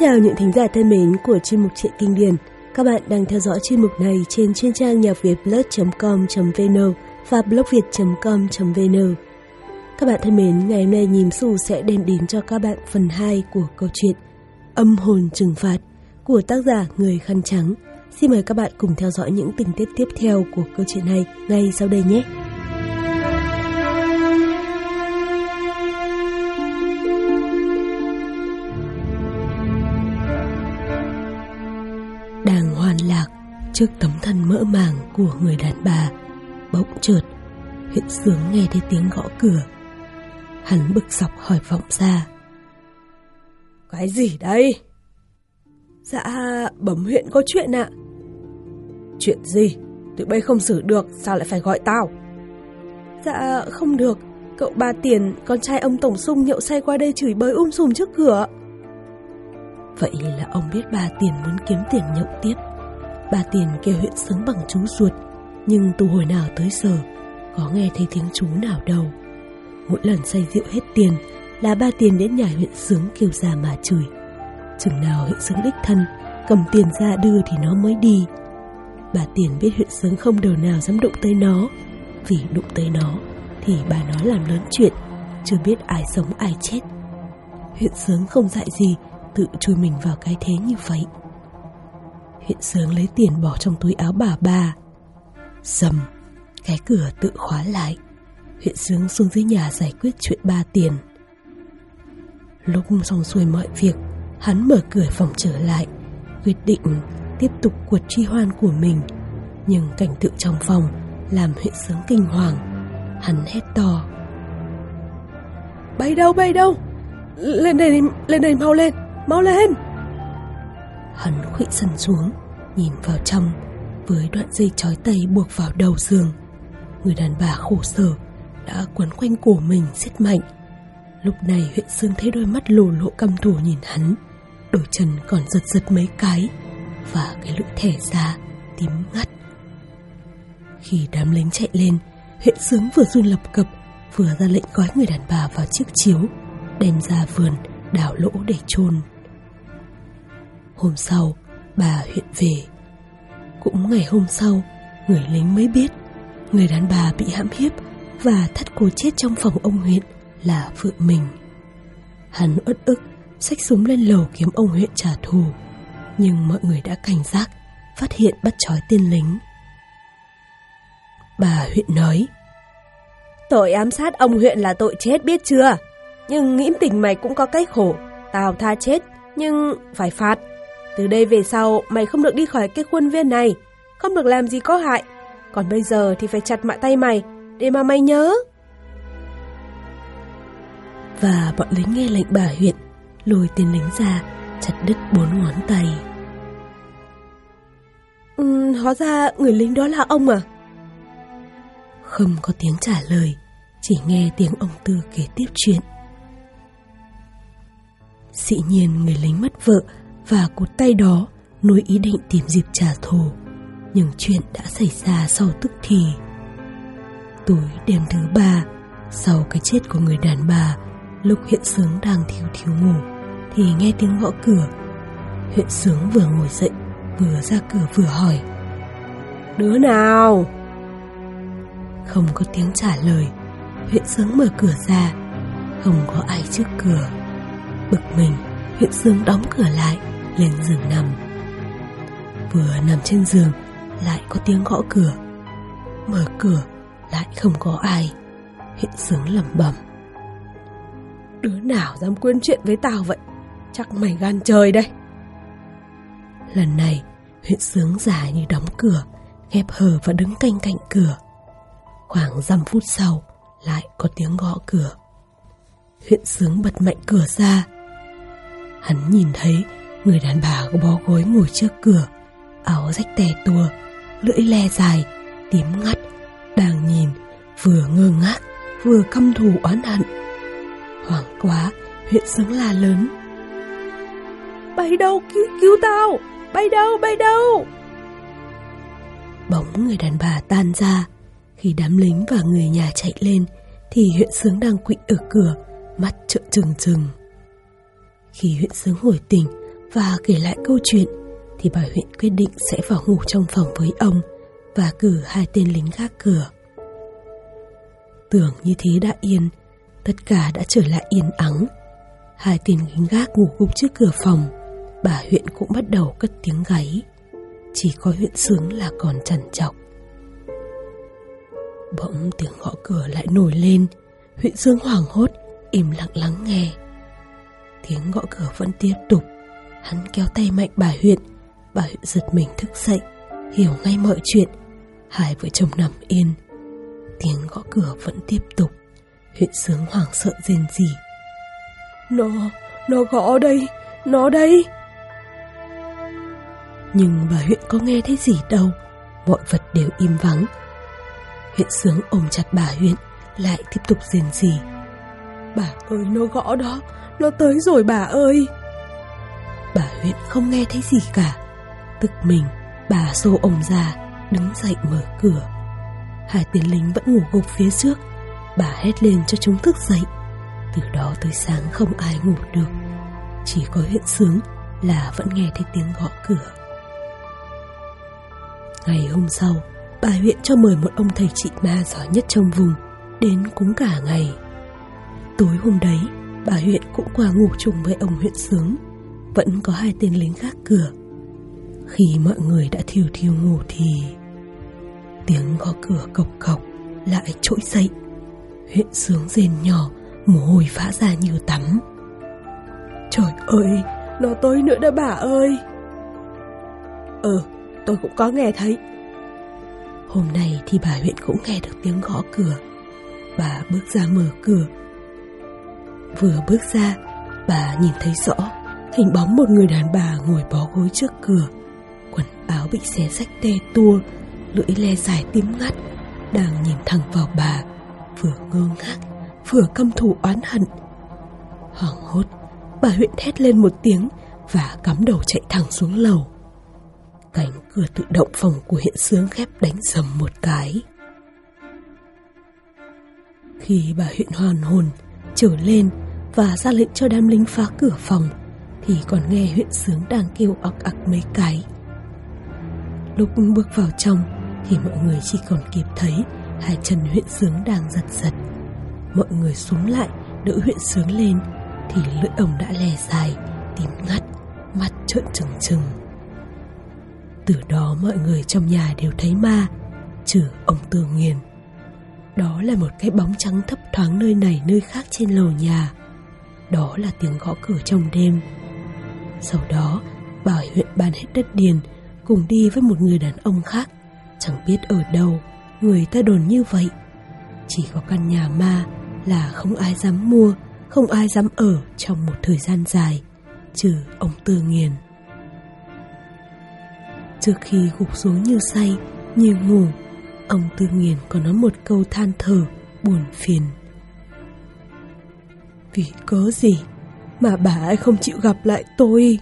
Chào những thính giả thân mến của chuyên mục truyện kinh điển. Các bạn đang theo dõi chuyên mục này trên chuyên trang nhạc việt.com.vn và blogviet.com.vn. Các bạn thân mến, ngày hôm nay Nhìm Xù sẽ đem đến cho các bạn phần 2 của câu chuyện Âm hồn trừng phạt của tác giả Người Khăn Trắng. Xin mời các bạn cùng theo dõi những tình tiết tiếp theo của câu chuyện này ngay sau đây nhé. Trước tấm thân mỡ màng của người đàn bà bỗng chợt huyện sướng nghe thấy tiếng gõ cửa. Hắn bực dọc hỏi vọng ra. Cái gì đây? Dạ bẩm huyện có chuyện ạ. Chuyện gì? Tụi bay không xử được sao lại phải gọi tao? Dạ không được. Cậu ba tiền con trai ông tổng sung nhậu say qua đây chửi bới um sùm trước cửa. Vậy là ông biết bà Tiền muốn kiếm tiền nhậu tiếp Bà Tiền kêu huyện sướng bằng chú ruột, Nhưng từ hồi nào tới giờ, Có nghe thấy tiếng chú nào đâu. Mỗi lần say rượu hết tiền Là ba Tiền đến nhà huyện sướng kêu ra mà chửi. Chừng nào huyện sướng đích thân, Cầm tiền ra đưa thì nó mới đi. Bà Tiền biết huyện sướng không đầu nào dám đụng tới nó, Vì đụng tới nó Thì bà nói làm lớn chuyện, Chưa biết ai sống ai chết. Huyện sướng không dạy gì, tự chui mình vào cái thế như vậy. Huyện sướng lấy tiền bỏ trong túi áo bà bà Dầm, Cái cửa tự khóa lại. Huyện sướng xuống dưới nhà giải quyết chuyện ba tiền. Lúc xong xuôi mọi việc, Hắn mở cửa phòng trở lại, Quyết định tiếp tục cuộc truy hoan của mình. Nhưng cảnh tượng trong phòng Làm huyện sướng kinh hoàng, Hắn hét to. Bay đâu bay đâu? Lên đây lên đây, mau lên mau lên! Hắn khuỵu sân xuống, Nhìn vào trong, Với đoạn dây chói tay buộc vào đầu giường. Người đàn bà khổ sở Đã quấn quanh cổ mình siết mạnh. Lúc này huyện Sương thấy đôi mắt lồ lộ căm thù nhìn hắn, Đôi chân còn giật giật mấy cái Và cái lưỡi thẻ ra tím ngắt. Khi đám lính chạy lên Huyện Sướng vừa run lập cập, Vừa ra lệnh gói người đàn bà vào chiếc chiếu, Đem ra vườn đào lỗ để chôn. Hôm sau, bà huyện về. Cũng ngày hôm sau, người lính mới biết người đàn bà bị hãm hiếp và thắt cổ chết trong phòng ông huyện là vợ mình. Hắn uất ức, xách súng lên lầu kiếm ông huyện trả thù. Nhưng mọi người đã cảnh giác, phát hiện bắt trói tên lính. Bà huyện nói, Tội ám sát ông huyện là tội chết biết chưa? Nhưng nghĩ tình mày cũng có cái khổ, tao tha chết, nhưng phải phạt. Từ đây về sau, mày không được đi khỏi cái khuôn viên này, không được làm gì có hại. Còn bây giờ thì phải chặt mạ tay mày, để mà mày nhớ. Và bọn lính nghe lệnh bà huyện, lôi tên lính ra, chặt đứt bốn ngón tay. Ừ, hóa ra người lính đó là ông à? Không có tiếng trả lời, chỉ nghe tiếng ông Tư kể tiếp chuyện. Dĩ nhiên người lính mất vợ và cụt tay đó nuôi ý định tìm dịp trả thù nhưng chuyện đã xảy ra sau tức thì. Tối đêm thứ ba sau cái chết của người đàn bà lúc hiện sướng đang thiếu thiếu ngủ thì nghe tiếng gõ cửa. Huyện sướng vừa ngồi dậy vừa ra cửa vừa hỏi. Đứa nào? Không có tiếng trả lời huyện sướng mở cửa ra. Không có ai trước cửa. Bực mình huyện sướng đóng cửa lại lên giường nằm. Vừa nằm trên giường, Lại có tiếng gõ cửa. Mở cửa, Lại không có ai. Huyện sướng lẩm bẩm. Đứa nào dám quên chuyện với tao vậy? Chắc mày gan trời đây. Lần này, huyện sướng giả như đóng cửa, Khép hờ và đứng canh cạnh cửa. Khoảng dăm phút sau, Lại có tiếng gõ cửa. Huyện sướng bật mạnh cửa ra. Hắn nhìn thấy Người đàn bà bó gối ngồi trước cửa Áo rách tè tua Lưỡi le dài Tím ngắt Đang nhìn Vừa ngơ ngác Vừa căm thù oán hận. Hoảng quá Huyện sướng la lớn. Bay đâu? Cứu cứu tao! Bay đâu? Bay đâu? Bóng người đàn bà tan ra. Khi đám lính và người nhà chạy lên Thì huyện sướng đang quỵ ở cửa Mắt trợn trừng trừng. Khi huyện sướng hồi tỉnh và kể lại câu chuyện, Thì bà huyện quyết định sẽ vào ngủ trong phòng với ông Và cử hai tên lính gác cửa. Tưởng như thế đã yên, Tất cả đã trở lại yên ắng. Hai tên lính gác ngủ gục trước cửa phòng, Bà huyện cũng bắt đầu cất tiếng gáy. Chỉ có huyện sướng là còn trằn trọc. Bỗng tiếng gõ cửa lại nổi lên, Huyện sướng hoảng hốt, Im lặng lắng nghe. Tiếng gõ cửa vẫn tiếp tục. Hắn kéo tay mạnh bà huyện Bà huyện giật mình thức dậy Hiểu ngay mọi chuyện. Hai vợ chồng nằm yên. Tiếng gõ cửa vẫn tiếp tục. Huyện sướng hoảng sợ rên rỉ. Nó, nó gõ đây, nó đây. Nhưng bà huyện có nghe thấy gì đâu Mọi vật đều im vắng. Huyện sướng ôm chặt bà huyện Lại tiếp tục rên rỉ. Bà ơi nó gõ đó Nó tới rồi bà ơi Bà huyện không nghe thấy gì cả. Tức mình, Bà xô ông ra, Đứng dậy mở cửa. Hai tên lính vẫn ngủ gục phía trước. Bà hét lên cho chúng thức dậy. Từ đó tới sáng không ai ngủ được. Chỉ có huyện sướng là vẫn nghe thấy tiếng gõ cửa. Ngày hôm sau, Bà huyện cho mời một ông thầy trị ma giỏi nhất trong vùng Đến cúng cả ngày. Tối hôm đấy, Bà huyện cũng qua ngủ chung với ông huyện sướng. Vẫn có hai tên lính gác cửa. Khi mọi người đã thiêu thiêu ngủ thì Tiếng gõ cửa cộc cộc Lại trỗi dậy. Huyện sướng rền nhỏ, Mồ hôi vã ra như tắm. Trời ơi, Nó tới nữa đó bà ơi. Ừ tôi cũng có nghe thấy. Hôm nay thì bà huyện cũng nghe được tiếng gõ cửa. Bà bước ra mở cửa. Vừa bước ra, Bà nhìn thấy rõ Hình bóng một người đàn bà ngồi bó gối trước cửa. Quần áo bị xé rách tê tua, Lưỡi le dài tím ngắt, Đang nhìn thẳng vào bà, Vừa ngơ ngác, Vừa căm thù oán hận. Hoảng hốt, Bà huyện thét lên một tiếng Và cắm đầu chạy thẳng xuống lầu. Cánh cửa tự động phòng của hiện sướng khép đánh dầm một cái. Khi bà huyện hoàn hồn, Trở lên Và ra lệnh cho đám lính phá cửa phòng thì còn nghe huyện sướng đang kêu ọc ặc mấy cái. Lúc bước vào trong Thì mọi người chỉ còn kịp thấy Hai chân huyện sướng đang giật giật. Mọi người xuống lại, Đỡ huyện sướng lên Thì lưỡi ông đã lè dài, Tím ngắt Mặt trợn trừng trừng. Từ đó mọi người trong nhà đều thấy ma, Trừ ông Tư Nghiền Đó là một cái bóng trắng thấp thoáng nơi này, nơi khác trên lầu nhà. Đó là tiếng gõ cửa trong đêm. Sau đó Bảo huyện bán hết đất điền, Cùng đi với một người đàn ông khác. Chẳng biết ở đâu, Người ta đồn như vậy. Chỉ có căn nhà ma là không ai dám mua, Không ai dám ở trong một thời gian dài, Trừ ông Tư Nghiền. Trước khi gục xuống như say, Như ngủ, Ông Tư Nghiền còn nói một câu than thở Buồn phiền. Vì cớ gì mà bà ấy không chịu gặp lại tôi.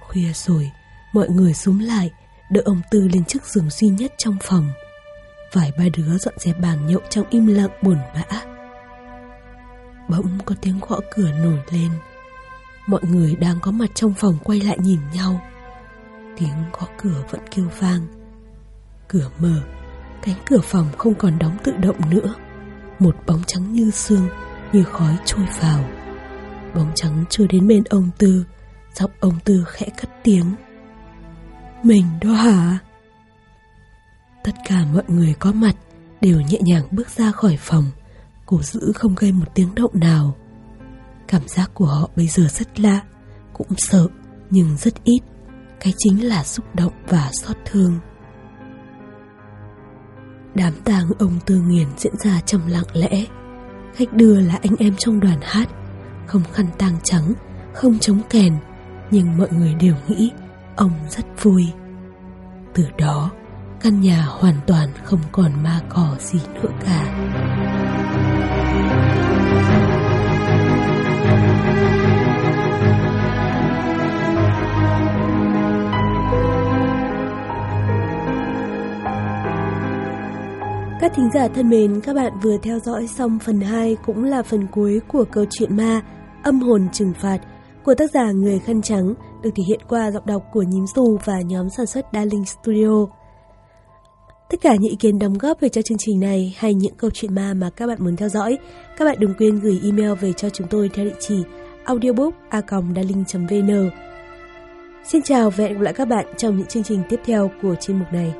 Khuya rồi, Mọi người xuống lại, Đỡ ông Tư lên chiếc giường duy nhất trong phòng. Vài ba đứa dọn dẹp bàn nhậu trong im lặng buồn bã. Bỗng có tiếng gõ cửa nổi lên. Mọi người đang có mặt trong phòng quay lại nhìn nhau. Tiếng gõ cửa vẫn kêu vang. Cửa mở, Cánh cửa phòng không còn đóng tự động nữa. Một bóng trắng như xương như khói trôi vào Bóng trắng trôi đến bên ông Tư Giọng ông Tư khẽ cất tiếng Mình đó hả Tất cả mọi người có mặt đều nhẹ nhàng bước ra khỏi phòng, cố giữ không gây một tiếng động nào. Cảm giác của họ bây giờ rất lạ, cũng sợ nhưng rất ít. Cái chính là xúc động và xót thương. Đám tang ông Tư Nghiền diễn ra trong lặng lẽ. Khách đưa là anh em trong đoàn hát, không khăn tang trắng, không chống kèn, nhưng mọi người đều nghĩ ông rất vui. Từ đó, căn nhà hoàn toàn không còn ma cỏ gì nữa cả. Các thính giả thân mến, các bạn vừa theo dõi xong phần 2 cũng là phần cuối của câu chuyện ma Âm hồn trừng phạt của tác giả Người Khăn Trắng được thể hiện qua giọng đọc của Nhím Dù và nhóm sản xuất Darling Studio. Tất cả những ý kiến đóng góp về cho chương trình này hay những câu chuyện ma mà các bạn muốn theo dõi, các bạn đừng quên gửi email về cho chúng tôi theo địa chỉ audiobook.darling.vn Xin chào và hẹn gặp lại các bạn trong những chương trình tiếp theo của chuyên mục này.